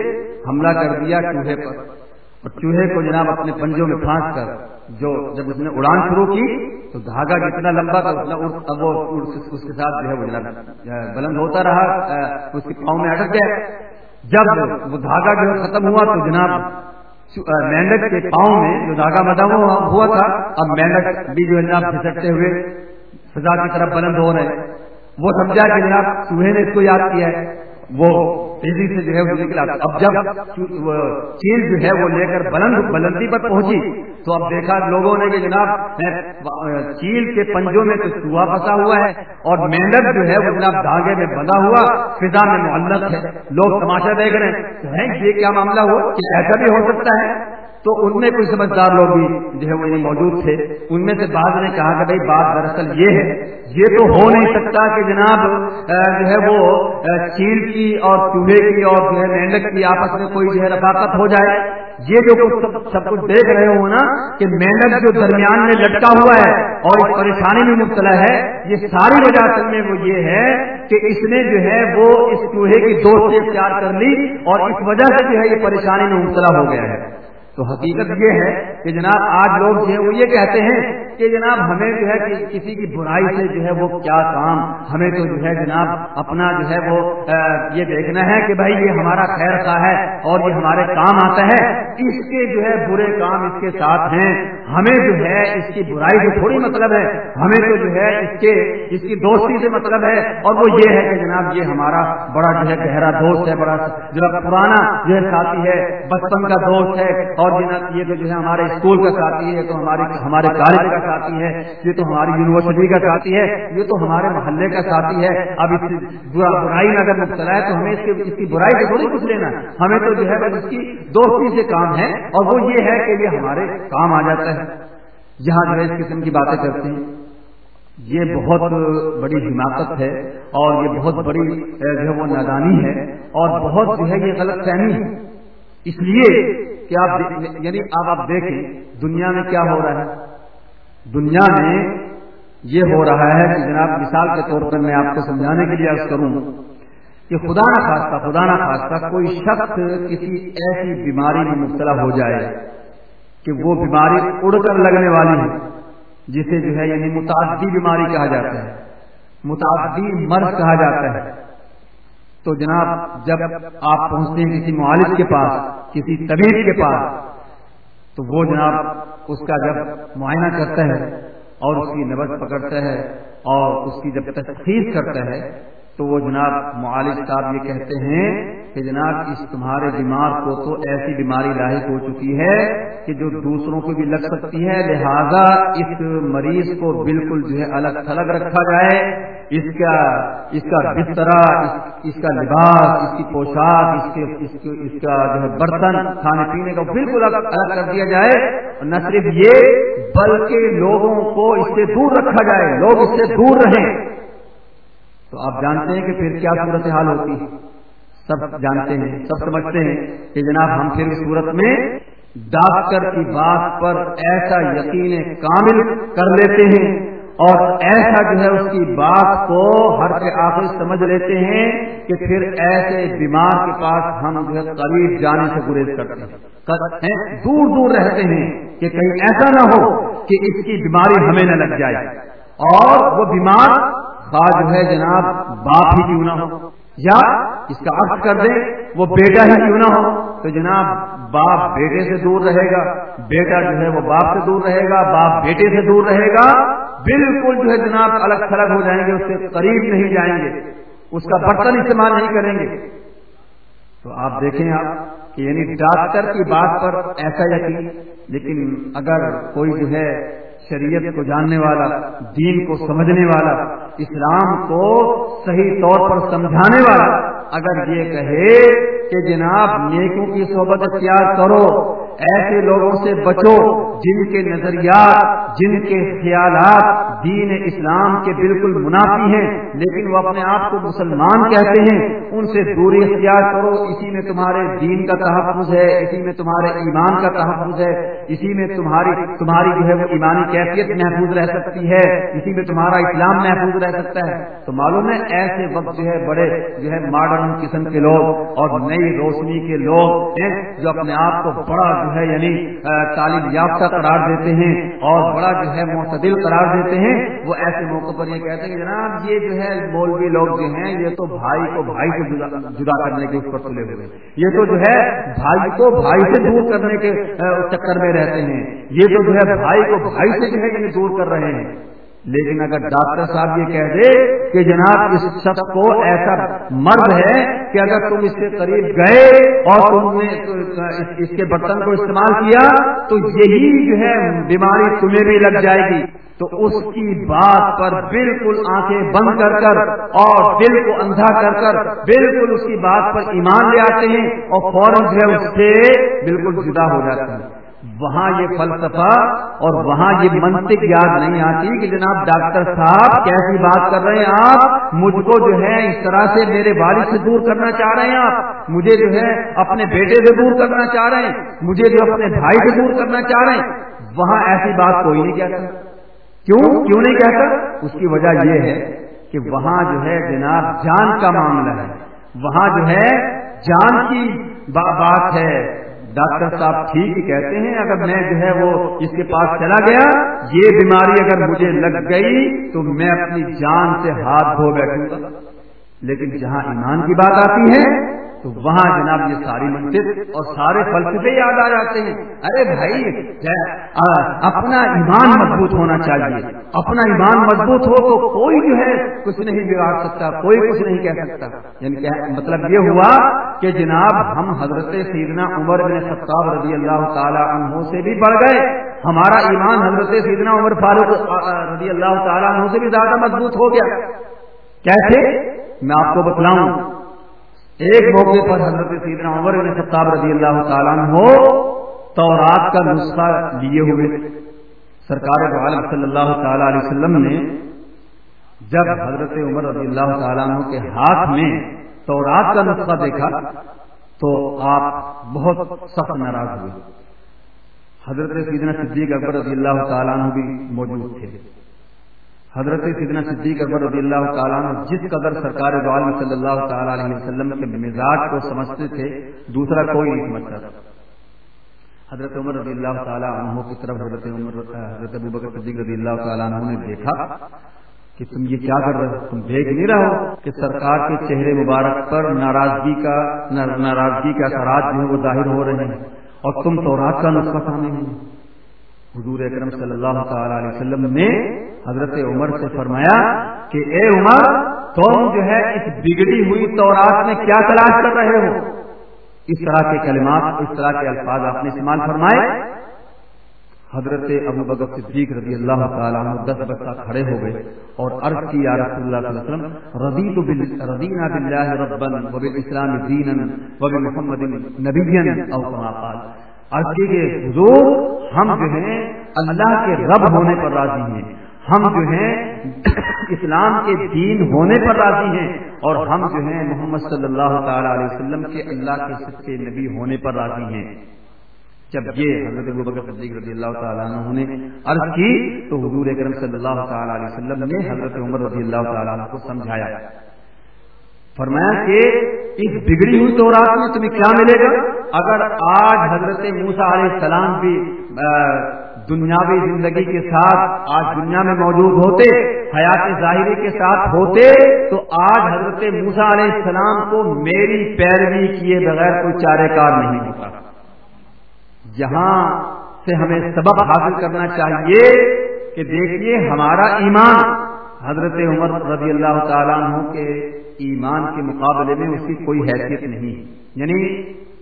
حملہ کر دیا چوہے پر اور چوہے کو جناب اپنے پنجوں میں پھانس کر جو جب اس نے اڑان شروع کی تو دھاگا جتنا لمبا تھا اتنا وہ اس کے ساتھ جو ہے وہ جناب بلند ہوتا رہا اس کے پاؤں میں اٹک گیا جب وہ دھاگا جو ختم ہوا تو جناب مینڈک کے پاؤں میں جو دھاگا بدا ہوا تھا، اب مینڈک بھی جو ہے جناب کھسکتے ہوئے سزا کی طرف بلند ہو رہے ہیں۔ وہ سمجھا کہ جناب چوہے نے اس کو یاد کیا ہے۔ وہ تیزی سے جو ہے وہ نکلا۔ اب جب چیل جو ہے وہ لے کر بلند بلندی پر پہنچی، تو اب دیکھا لوگوں نے کہ جناب چیل کے پنجوں میں تو چوہا پھنسا ہوا ہے اور مینڈک جو ہے وہ جناب دھاگے میں بندھا ہوا فضا میں معلق ہے۔ لوگ تماشا دیکھ رہے ہیں۔ یہ کیا معاملہ ہوا؟ کہ ایسا بھی ہو سکتا ہے؟ تو ان میں کوئی سمجھدار لوگ بھی جو ہے وہ یہ موجود تھے، ان میں سے بعض نے کہا کہ بھائی بات دراصل یہ ہے، یہ تو ہو نہیں سکتا کہ جناب جو ہے وہ چیل کی اور چولہے کی اور جو ہے مینڈک کی آپس میں کوئی جو ہے رفاقت ہو جائے۔ یہ جو سب کچھ دیکھ رہے ہو نا کہ مینڈک جو درمیان میں لٹکا ہوا ہے اور اس پریشانی میں مبتلا ہے، یہ ساری وجہ اصل میں وہ یہ ہے کہ اس نے جو ہے وہ اس چوہے کی دوست اختیار کر لی اور اس وجہ سے جو ہے یہ پریشانی میں مبتلا ہو گیا ہے۔ تو حقیقت یہ ہے کہ جناب آج لوگ جو ہے وہ یہ کہتے ہیں کہ جناب ہمیں جو ہے کہ کسی کی برائی سے جو ہے وہ کیا کام ہمیں تو جو ہے جناب اپنا جو ہے وہ یہ دیکھنا ہے کہ بھائی یہ ہمارا خیر کا ہے اور یہ ہمارے کام آتا ہے اس کے جو ہے برے کام اس کے ساتھ ہیں ہمیں جو ہے اس کی برائی سے تھوڑی مطلب ہے ہمیں تو جو ہے اس کے اس کی دوستی سے مطلب ہے اور وہ یہ ہے کہ جناب یہ ہمارا بڑا جو ہے گہرا دوست ہے بڑا جو ہے پرانا جو ہے ساتھی ہے بچپن کا دوست ہے اور جناب یہ تو جو ہے ہمارے اسکول کا ساتھی ہے تو ہمارے ہمارے کالج کا ساتھی ہے، یہ تو ہماری یونیورسٹی کا ساتھی ہے، یہ تو ہمارے محلے کا ساتھی ہے۔ اب اس برائی میں اگر مبتلا ہے تو ہمیں اس کی اس کی برائی سے تھوڑی کچھ لینا ہمیں تو جو ہے اس کی دوستی سے کام ہے اور وہ یہ ہے کہ یہ ہمارے کام آ جاتا ہے۔ جہاں جو ہے اس قسم کی باتیں کرتے ہیں۔ یہ بہت بڑی حماقت ہے اور یہ بہت بڑی، جو ہے وہ نادانی ہے اور بہت جو ہے یہ غلط فہمی ہے۔ اس لیے کہ آپ یعنی اب آپ دیکھیں دنیا میں کیا ہو رہا ہے۔ دنیا میں یہ ہو رہا ہے کہ جناب مثال کے طور پر میں آپ کو سمجھانے کے لیے عرض کروں کہ خدا نہ خاصہ خدا نہ خاصہ کوئی شخص کسی ایسی بیماری میں مبتلا ہو جائے کہ وہ بیماری اڑ کر لگنے والی ہے جسے جو ہے یعنی متعدی بیماری کہا جاتا ہے، متعدی مرض کہا جاتا ہے۔ تو جناب جب آپ پہنچتے ہیں کسی معالج کے پاس، کسی طبیب کے پاس، تو وہ جناب اس کا جب معائنہ کرتا ہے اور اس کی نبز پکڑتا ہے اور اس کی جب تشخیص کرتا ہے، تو وہ جناب معالج صاحب یہ کہتے ہیں کہ جناب، اس تمہارے دماغ کو تو ایسی بیماری لاحق ہو چکی ہے کہ جو دوسروں کو بھی لگ سکتی ہے، لہذا اس مریض کو بالکل جو ہے الگ تھلگ رکھا جائے۔ اس کا اس کا بسترا، اس کا لباس، اس کی پوشاک، اس کے، اس کا جو ہے برتن، کھانے پینے کا بالکل الگ کر دیا جائے نہ صرف یہ، بلکہ لوگوں کو اس سے دور رکھا جائے، لوگ اس سے دور رہیں۔ تو آپ جانتے ہیں کہ پھر کیا صورت حال ہوتی؟ ہے سب جانتے ہیں، سب سمجھتے ہیں کہ جناب ہم پھر اس صورت میں ڈاکٹر کی بات پر ایسا یقین کامل کر لیتے ہیں۔ اور ایسا جو ہے اس کی بات کو ہر کے آخر سمجھ لیتے ہیں کہ پھر ایسے بیمار کے پاس ہم جو ہے قریب جانے سے گریز کرتے ہیں۔ دور دور رہتے ہیں کہ کہیں ایسا نہ ہو کہ اس کی بیماری ہمیں نہ لگ جائے۔ اور وہ بیمار خواہ جو ہے جناب باپ ہی کیوں نہ ہو، یا اس کا عرض کر دیں، وہ بیٹا ہی کیوں نہ ہو، تو جناب باپ بیٹے سے دور رہے گا، بیٹا جو ہے وہ باپ سے دور رہے گا، باپ بیٹے سے دور رہے گا بالکل جو ہے جناب الگ تھلگ ہو جائیں گے، اس سے قریب نہیں جائیں گے، اس کا برتن استعمال نہیں کریں گے۔ تو آپ دیکھیں آپ کہ یعنی ڈاکٹر کی بات پر ایسا یقین، لیکن اگر کوئی جو ہے شریعت کو جاننے والا، دین کو سمجھنے والا، اسلام کو صحیح طور پر سمجھانے والا اگر یہ کہے کہ جناب نیکوں کی صحبت اختیار کرو ایسے لوگوں سے بچو جن کے نظریات، جن کے خیالات دین اسلام کے بالکل منافی ہیں، لیکن وہ اپنے آپ کو مسلمان کہتے ہیں۔ ان سے دوری اختیار کرو، اسی میں تمہارے دین کا تحفظ ہے، اسی میں تمہارے ایمان کا تحفظ ہے، اسی میں تمہاری تمہاری جو ہے وہ ایمانی کیفیت محفوظ رہ سکتی ہے، اسی میں تمہارا اسلام محفوظ رہ سکتا ہے۔ تو معلوم ہے ایسے وقت جو ہے بڑے، جو ہے ماڈرن قسم کے لوگ اور نئی روشنی کے لوگ ہیں جو اپنے آپ کو بڑا جو ہے یعنی تعلیم یافتہ قرار دیتے ہیں اور بڑا جو ہے معتدل قرار دیتے ہیں۔ وہ ایسے موقع پر یہ کہتے ہیں کہ جناب، یہ جو ہے مولوی لوگ جو ہیں، یہ تو بھائی کو بھائی سے جدا کرنے کے اس پر تلے ہوئے۔ یہ تو جو ہے بھائی کو بھائی سے دور کرنے کے چکر میں رہتے ہیں۔ یہ تو جو ہے بھائی کو بھائی سے جو ہے یعنی دور کر رہے ہیں۔ لیکن اگر ڈاکٹر صاحب یہ کہہ دے کہ جناب اس شخص کو ایسا مرد ہے کہ اگر تم اس کے قریب گئے اور تم نے اس کے برتن کو استعمال کیا، تو یہی جو ہے بیماری تمہیں بھی لگ جائے گی۔ تو اس کی بات پر بالکل آنکھیں بند کر کر اور دل کو اندھا کر کر بالکل اس کی بات پر ایمان لے آتے ہیں اور فوراً جو ہے اس سے بالکل جدا ہو جاتے ہیں۔ وہاں یہ فلسفہ اور وہاں یہ منطق یاد نہیں آتی کہ جناب ڈاکٹر صاحب کیسی بات کر رہے ہیں آپ؟ مجھ کو جو ہے اس طرح سے میرے والد سے دور کرنا چاہ رہے ہیں آپ؟ مجھے جو ہے اپنے بیٹے سے دور کرنا چاہ رہے ہیں؟ مجھے جو اپنے بھائی سے دور کرنا چاہ رہے ہیں؟ وہاں ایسی بات کوئی نہیں کہتا کیوں؟ کیوں نہیں کہتا اس کی وجہ یہ ہے کہ وہاں جو ہے جناب جان کا معاملہ ہے۔ وہاں جو ہے جان کی بات ہے۔ ڈاکٹر صاحب ٹھیک ہی کہتے ہیں، اگر میں جو ہے وہ اس کے پاس چلا گیا، یہ بیماری اگر مجھے لگ گئی تو میں اپنی جان سے ہاتھ دھو بیٹھوں گا۔ لیکن جہاں ایمان کی بات آتی ہے، تو وہاں جناب یہ ساری منصف اور سارے فلسفے یاد آ جاتے ہیں۔ ارے بھائی اپنا ایمان مضبوط ہونا چاہیے۔ اپنا ایمان مضبوط ہو تو کوئی جو ہے، کچھ نہیں بگاڑ سکتا، کوئی کچھ نہیں کہہ سکتا۔ یعنی مطلب یہ ہوا کہ جناب ہم حضرت سیدنا عمر بن خطاب رضی اللہ تعالیٰ عنہ سے بھی بڑھ گئے۔ ہمارا ایمان حضرت سیدنا عمر فاروق رضی اللہ تعالیٰ عنہ سے بھی زیادہ مضبوط ہو گیا۔ کیسے میں آپ کو بتلاؤں، ایک موقع پر حضرت سیدنا عمر بن خطاب رضی اللہ تعالیٰ ہو تورات کا نسخہ لیے ہوئے سرکار عالم صلی اللہ تعالی علیہ وسلم نے جب حضرت عمر رضی اللہ تعالیٰ عنہ کے ہاتھ میں تو رات کا نسخہ دیکھا، تو آپ بہت سخت ناراض ہوئے۔ حضرت سیدنا صدیق اکبر رضی اللہ تعالیٰ عنہ بھی موجود تھے۔ حضرت سیدنا صدیق اکبر رضی اللہ تعالیٰ جس قدر سرکار عالم صلی اللہ تعالیٰ علیہ وسلم کے مزاج کو سمجھتے تھے، دوسرا کوئی نہیں سمجھتا حضرت عمر رضی اللہ تعالیٰ عنہ کی طرف حضرت عمر، حضرت ابو بکر صدیق رضی اللہ تعالیٰ عنہ نے دیکھا کہ تم یہ کیا کر رہے ہو؟ تم دیکھ نہیں رہو کہ سرکار کے چہرے مبارک پر ناراضگی کا، ناراضگی کے اثرات جو ہے وہ ظاہر ہو رہے ہیں اور تم تو رات کا نسخہ سامنے ہیں۔ حضور اکرم صلی اللہ تعالی علیہ وسلم نے حضرت عمر سے فرمایا کہ اے عمر، تم جو ہے اس بگڑی ہوئی تورات میں کیا تلاش کر رہے ہو؟ اس طرح کے کلمات، اس طرح کے الفاظ آپ نے استعمال فرمائے۔ حضرت ابو بکر صدیق رضی اللہ تعالیٰ عنہ دس بچہ کھڑے ہو گئے اور عرض کی، یا رسول اللہ صلی اللہ علیہ وسلم، رضیت بال... رضینا باللہ ربا وبالاسلام دینا وبمحمد نبیا او کما قال. عرض کی کہ حضور ہم جو ہیں اللہ کے رب ہونے پر راضی ہیں۔ ہم جو ہیں اسلام کے دین ہونے پر راضی ہیں۔ اور ہم جو ہیں محمد صلی اللہ تعالی علیہ وسلم کے اللہ کے سچے نبی ہونے پر راضی ہیں۔ جب یہ حضرت ابو بکر صدیق رضی اللہ تعالیٰ عنہ نے عرض کی تو حضور اکرم صلی اللہ تعالیٰ علیہ وسلم نے حضرت عمر رضی اللہ تعالیٰ عنہ کو سمجھایا۔ فرمایا کہ اس بگڑی ہوئی تو رات میں تمہیں کیا ملے گا؟ اگر آج حضرت موسا علیہ السلام بھی دنیاوی زندگی کے ساتھ آج دنیا میں موجود ہوتے، حیات ظاہری کے ساتھ ہوتے، تو آج حضرت موسا علیہ السلام کو میری پیروی کیے بغیر کوئی چارے کار نہیں ہوتا۔ جہاں سے ہمیں سبق حاصل کرنا چاہیے کہ دیکھیے ہمارا ایمان حضرت عمر رضی اللہ تعالیٰ عنہ کے ایمان کے مقابلے میں اس کی کوئی حیثیت نہیں۔ یعنی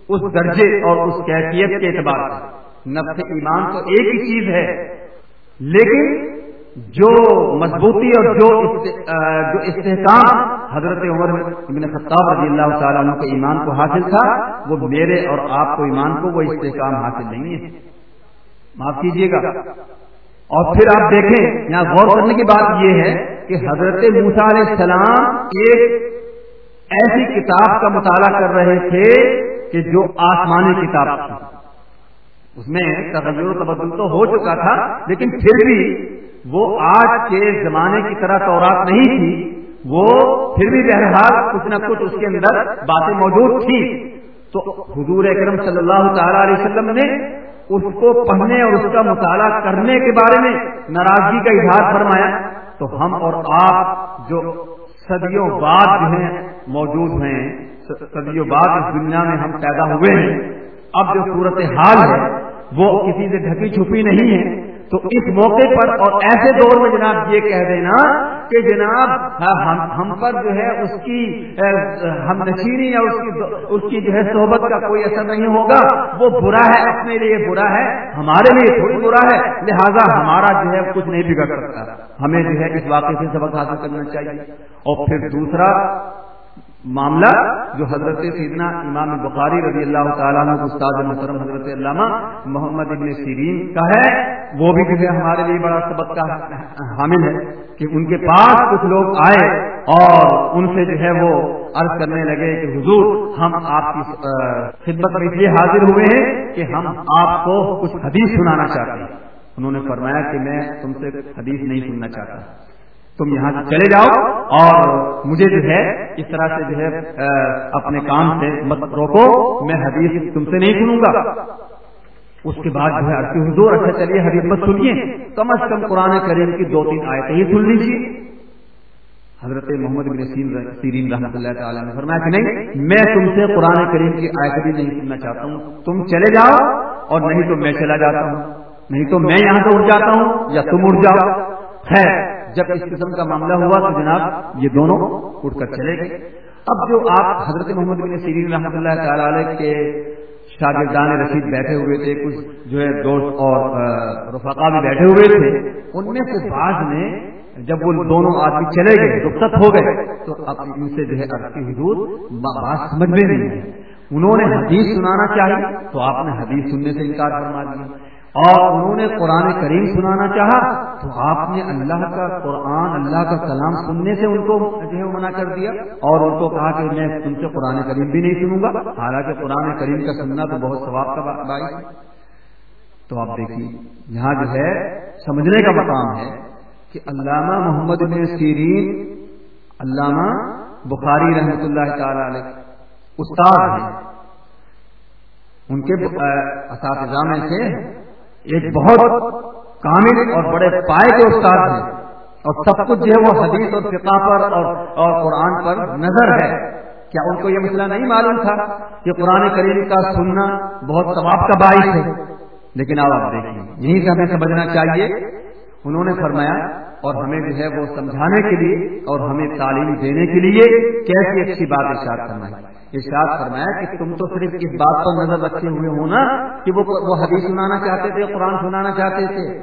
اس درجے اور اس کیفیت کے اعتبار سے۔ نفس ایمان تو ایک ہی چیز ہے، لیکن جو مضبوطی اور جو جو استحکام حضرت عمر ابن خطاب رضی اللہ تعالیٰ عنہ کے ایمان کو حاصل تھا، وہ میرے اور آپ کو ایمان کو وہ استحکام حاصل نہیں ہے۔ معاف کیجیے گا۔ اور پھر آپ دیکھیں، یہاں غور کرنے کی بات یہ ہے کہ حضرت موسا علیہ السلام ایک ایسی کتاب کا مطالعہ کر رہے تھے کہ جو آسمانی کتاب تھی۔ اس میں تغیر و تبدل تو ہو چکا تھا، لیکن پھر بھی وہ آج کے زمانے کی طرح تورات نہیں تھی۔ وہ پھر بھی بہرحال کچھ نہ کچھ اس کے اندر باتیں موجود تھی تو حضور اکرم صلی اللہ تعالی علیہ وسلم نے اس کو پڑھنے اور اس کا مطالعہ کرنے کے بارے میں ناراضگی کا اظہار فرمایا۔ تو ہم اور آپ جو صدیوں بعد جو ہیں موجود ہیں، صدیوں بعد اس دنیا میں ہم پیدا ہوئے ہیں۔ اب جو صورت حال ہے، وہ کسی سے ڈھکی چھپی نہیں ہے۔ تو اس موقع پر اور ایسے دور میں جناب یہ کہہ دینا کہ جناب ہاں، ہم پر جو ہے اس کی ہم نشینی یا اس کی اس کی جو ہے صحبت کا کوئی اثر نہیں ہوگا۔ وہ برا ہے، اپنے لیے برا ہے، ہمارے لیے تھوڑی برا ہے، لہذا ہمارا جو ہے کچھ نہیں بگڑ سکتا۔ ہمیں جو ہے اس واقعے سے سبق حاصل کرنا چاہیے۔ اور پھر دوسرا معاملہ جو حضرت سیدنا امام بخاری رضی اللہ تعالیٰ عنہ استاد محترم حضرت علامہ محمد ابن سیرین کا ہے، وہ بھی جو ہے ہمارے لیے بڑا سبق کا حامل ہے کہ ان کے پاس کچھ لوگ آئے اور ان سے جو ہے وہ عرض کرنے لگے کہ حضور ہم آپ کی خدمت میں اس لیے حاضر ہوئے ہیں کہ ہم آپ کو کچھ حدیث سنانا چاہتے ہیں۔ انہوں نے فرمایا کہ میں تم سے حدیث نہیں سننا چاہتا۔ تم یہاں سے چلے جاؤ اور مجھے جو ہے اس طرح سے جو ہے اپنے کام سے مت روکو، میں حدیث تم سے نہیں سنوں گا۔ اس کے بعد جو ہے حضور اچھا چلیے، حدیث مت سنیے۔ کم از کم قرآن کریم کی دو تین آیتیں ہی سن لیجیے۔ حضرت محمد بن سیرین رحمۃ اللہ تعالیٰ نے فرمایا کہ نہیں، میں تم سے قرآن کریم کی آیت بھی نہیں سننا چاہتا ہوں۔ تم چلے جاؤ اور نہیں تو میں چلا جاتا ہوں۔ نہیں تو میں یہاں سے اٹھ جاتا ہوں یا تم اٹھ جاؤ۔ خیر۔ جب اس قسم کا معاملہ ہوا تو جناب یہ دونوں اٹھ کر چلے گئے۔ اب جو آپ حضرت محمد بن سیرین رحمۃ اللہ تعالی علیہ کے شاگردان رشید بیٹھے ہوئے تھے، کچھ جو ہے دوست اور رفقا بھی بیٹھے ہوئے تھے، ان میں سے بعض نے جب وہ دونوں آدمی چلے گئے، رخصت ہو گئے، تو اب ان سے جو ہے کی حدود بات سمجھ میں نہیں ہے انہوں نے حدیث سنانا چاہیے تو آپ نے حدیث سننے سے انکار فرما دیا۔ اور انہوں نے قرآن کریم سنانا چاہا، تو آپ نے اللہ کا قرآن، اللہ کا کلام سننے سے ان کو جو منع کر دیا اور ان کو کہا کہ میں تم سے قرآن کریم بھی نہیں سنوں گا۔ حالانکہ قرآن کریم کا سننا تو بہت ثواب کا باعث تو آپ دیکھیے، یہاں جو ہے سمجھنے کا مقام ہے کہ علامہ محمد بن سیرین، علامہ بخاری رحمۃ اللہ تعالی علیہ، استاد ہیں۔ ان کے اساتذہ میں سے ایک بہت کامل اور بڑے پائے کے استاد ہیں۔ اور سب کچھ جو ہے وہ حدیث اور فقہ پر اور اور قرآن پر نظر ہے۔ کیا ان کو یہ مسئلہ نہیں معلوم تھا کہ قرآن کریم کا سننا بہت ثواب کا باعث ہے؟ لیکن اب آپ دیکھیں۔ یہیں سے ہمیں سمجھنا چاہیے۔ انہوں نے فرمایا، اور ہمیں جو ہے وہ سمجھانے کے لیے اور ہمیں تعلیم دینے کے لیے کیسی اچھی بات ارشاد کرنا ہے ارشاد فرمایا کہ تم تو صرف اس بات پر نظر رکھے ہوئے ہو نا کہ وہ حدیث سنانا چاہتے تھے، قرآن سنانا چاہتے تھے۔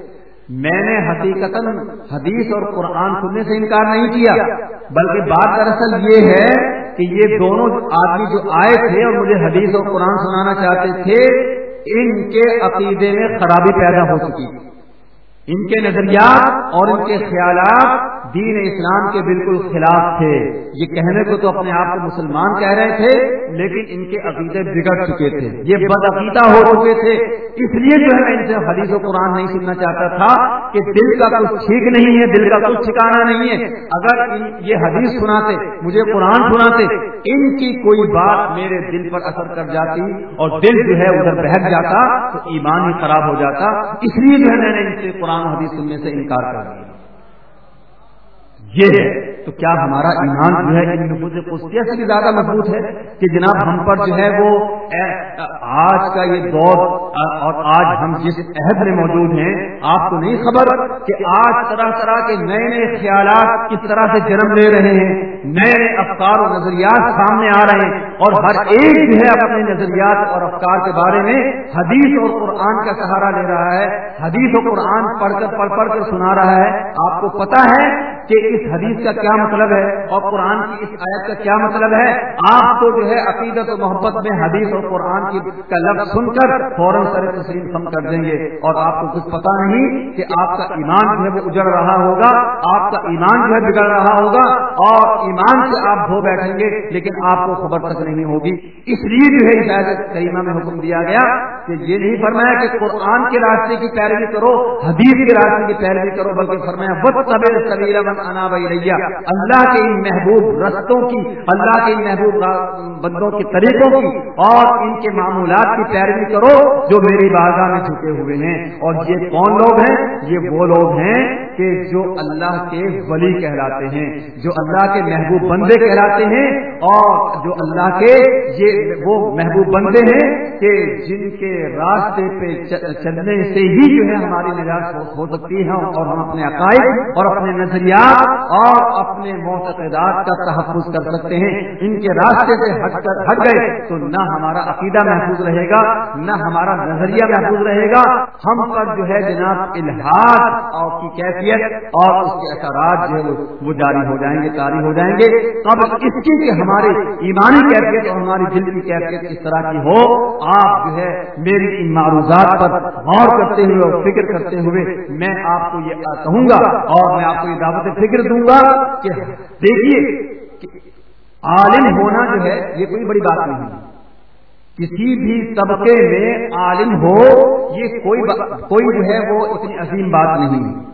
میں نے حقیقت حدیث اور قرآن سننے سے انکار نہیں کیا، بلکہ بات دراصل یہ ہے کہ یہ دونوں آدمی جو آئے تھے اور مجھے حدیث اور قرآن سنانا چاہتے تھے، ان کے عقیدے میں خرابی پیدا ہو چکی۔ ان کے نظریات اور ان کے خیالات دین اسلام کے بالکل خلاف تھے۔ یہ کہنے کو تو اپنے آپ کو مسلمان کہہ رہے تھے، لیکن ان کے عقیدے بگڑ چکے تھے۔ یہ بدعقیدہ ہو چکے تھے۔ اس لیے جو ہے، میں ان سے حدیث و قرآن نہیں سننا چاہتا تھا کہ دل کا کچھ ٹھیک نہیں ہے، دل کا کچھ ٹھکانا نہیں ہے۔ اگر یہ حدیث سناتے، مجھے قرآن سناتے، ان کی کوئی بات میرے دل پر اثر کر جاتی اور دل جو ہے، ادھر بہت جاتا تو ایمان ہی خراب ہو جاتا۔ اس لیے جو ہے، میں نے ان سے قرآن حدیث سننے سے انکار کر دیا۔ یہ ہے تو کیا ہمارا ایمان جو ہے ان نفوذ قسطیہ سے بھی زیادہ مضبوط ہے کہ جناب ہم پر جو ہے وہ آج کا یہ دور، اور آج ہم جس عہد میں موجود ہیں، آپ کو نہیں خبر کہ آج طرح طرح کے نئے نئے خیالات کس طرح سے جنم لے رہے ہیں نئے نئے افکار و نظریات سامنے آ رہے ہیں، اور ہر ایک جو ہے اپنے نظریات اور افکار کے بارے میں حدیث اور قرآن کا سہارا لے رہا ہے، حدیث و قرآن پڑھ کر، پڑھ پڑھ کر سنا رہا ہے۔ آپ کو پتا ہے کہ اس حدیث کا کیا مطلب ہے اور قرآن کی اس آیت کا کیا مطلب ہے؟ آپ تو جو ہے عقیدت و محبت میں حدیث اور قرآن کی کا لفظ سن کر فوراً سر تسلیم کم کر دیں گے اور آپ کو کچھ پتا نہیں کہ آپ کا ایمان جو ہے وہ اجڑ رہا ہوگا، آپ کا ایمان جو ہے بگڑ رہا ہوگا اور ایمان سے آپ دھو بیٹھیں گے، لیکن آپ کو خبر تک نہیں ہوگی۔ اس لیے جو ہے اس کریمہ میں حکم دیا گیا کہ یہ نہیں فرمایا کہ قرآن کے راستے کی پیروی کرو، حدیث کے راستے کی پیروی کرو، بلکہ فرمایا وقت سبیر انا بھیا اللہ کے ان محبوب رستوں کی، اللہ کے ان محبوب بندوں کے طریقوں کی اور ان کے معمولات کی پیروی کرو جو میری بازار میں چھپے ہوئے ہیں۔ اور یہ کون لوگ ہیں؟ یہ وہ لوگ ہیں کہ جو اللہ کے ولی کہلاتے ہیں، جو اللہ کے محبوب بندے کہلاتے ہیں اور جو اللہ کے یہ وہ محبوب بندے ہیں کہ جن کے راستے پہ چلنے سے ہی جو ہے ہماری نجات ہو سکتی ہے اور ہم اپنے عقائد اور اپنے نظریات اور اپنے معتقدات کا تحفظ کر سکتے ہیں۔ ان کے راستے سے ہٹ کر ہٹ گئے تو نہ ہمارا عقیدہ محفوظ رہے گا، نہ ہمارا نظریہ محفوظ رہے گا۔ ہم پر جو ہے جناب الحاظ اور کی کیفیت اور اس کے اثرات جو ہے وہ جاری ہو جائیں گے جاری ہو جائیں گے۔ اب اس کی کہ ہماری ایمانی کیفیت اور ہماری دل کی کیفیت اس طرح کی ہو، آپ جو ہے میری ان معروضات پر غور کرتے ہوئے اور فکر کرتے ہوئے میں آپ کو یہ کہوں گا اور میں آپ کو یہ دعوت فکر دوں گا۔ کہ دیکھیے عالم ہونا جو ہے، یہ کوئی بڑی بات نہیں ہے۔ کسی بھی طبقے میں عالم ہو، یہ کوئی کوئی جو ہے، وہ اتنی عظیم بات نہیں ہے۔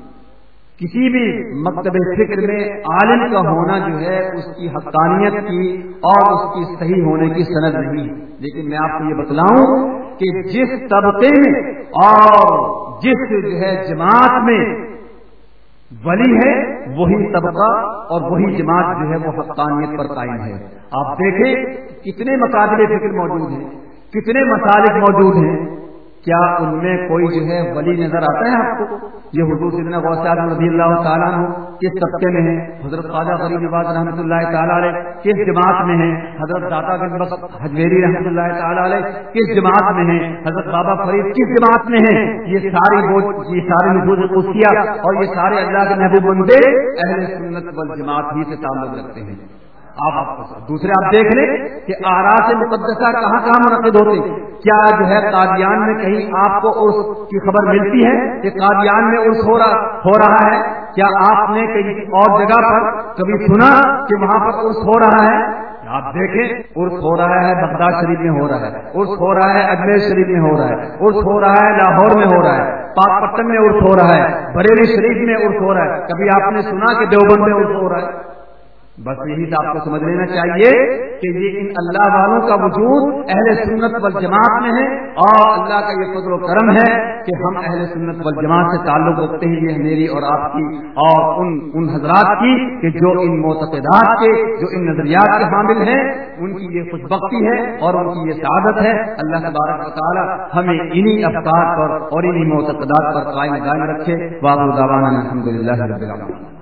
کسی بھی مکتب فکر میں عالم کا ہونا جو ہے، اس کی حقانیت کی اور اس کی صحیح ہونے کی صنعت نہیں لیکن میں آپ کو یہ بتلاؤں کہ جس طبقے میں اور جس جو ہے جماعت میں ولی ہے وہی طبقہ اور وہی جماعت جو ہے وہ حقانیت پر قائم ہے۔ آپ دیکھیں کتنے مقابلے فکر موجود ہیں کتنے مسالک موجود ہیں۔ کیا ان میں کوئی جو ہے ولی نظر آتا ہے آپ کو؟ یہ حضور سیدنا غوث رضی اللہ تعالیٰ ہو کس طبقے میں ہے حضرت خواجہ غریب نواز رحمۃ اللہ تعالیٰ علیہ کس جماعت میں ہے حضرت داتا بن بس حجویری رحمۃ اللہ تعالیٰ علیہ کس جماعت میں ہے حضرت بابا فرید کس جماعت میں ہے یہ ساری یہ سارے نفوذ قدسیہ اور یہ سارے اللہ کے محبوب بندے اہل سنت والجماعت ہی سے تعلق رکھتے ہیں۔ آپ دوسرے آپ دیکھ لیں کہ آراس مقدسہ کہاں کہاں منعقد ہوتے کیا جو ہے قادیان میں کہیں آپ کو اس کی خبر ملتی ہے کہ قادیان میں اس ہو رہا ہے کیا آپ نے کہیں اور جگہ پر کبھی سنا کہ وہاں پر اس ہو رہا ہے آپ دیکھیں عرس ہو رہا ہے بغداد شریف میں ہو رہا ہے عرس ہو رہا ہے اجمیر شریف میں ہو رہا ہے عرس ہو رہا ہے لاہور میں ہو رہا ہے پاک پٹن میں عرس ہو رہا ہے بریلی شریف میں عرس ہو رہا ہے کبھی آپ نے سنا کہ دیوبند میں عرس ہو رہا ہے بس یہی تو آپ کو سمجھ لینا چاہیے کہ یہ ان اللہ والوں کا وجود اہل سنت وال جماعت میں ہے اور اللہ کا یہ فضل و کرم ہے کہ ہم اہل سنت وال جماعت سے تعلق رکھتے ہیں یہ میری اور آپ کی اور ان ان حضرات کی کہ جو ان معتقدات کے، جو ان نظریات کے حامل ہیں، ان کی یہ خوش بختی ہے اور ان کی یہ سعادت ہے۔ اللہ تبارک و تعالیٰ ہمیں انہی افطار پر اور انہی معتقدات پر قائم قائم رکھے۔ الحمد للہ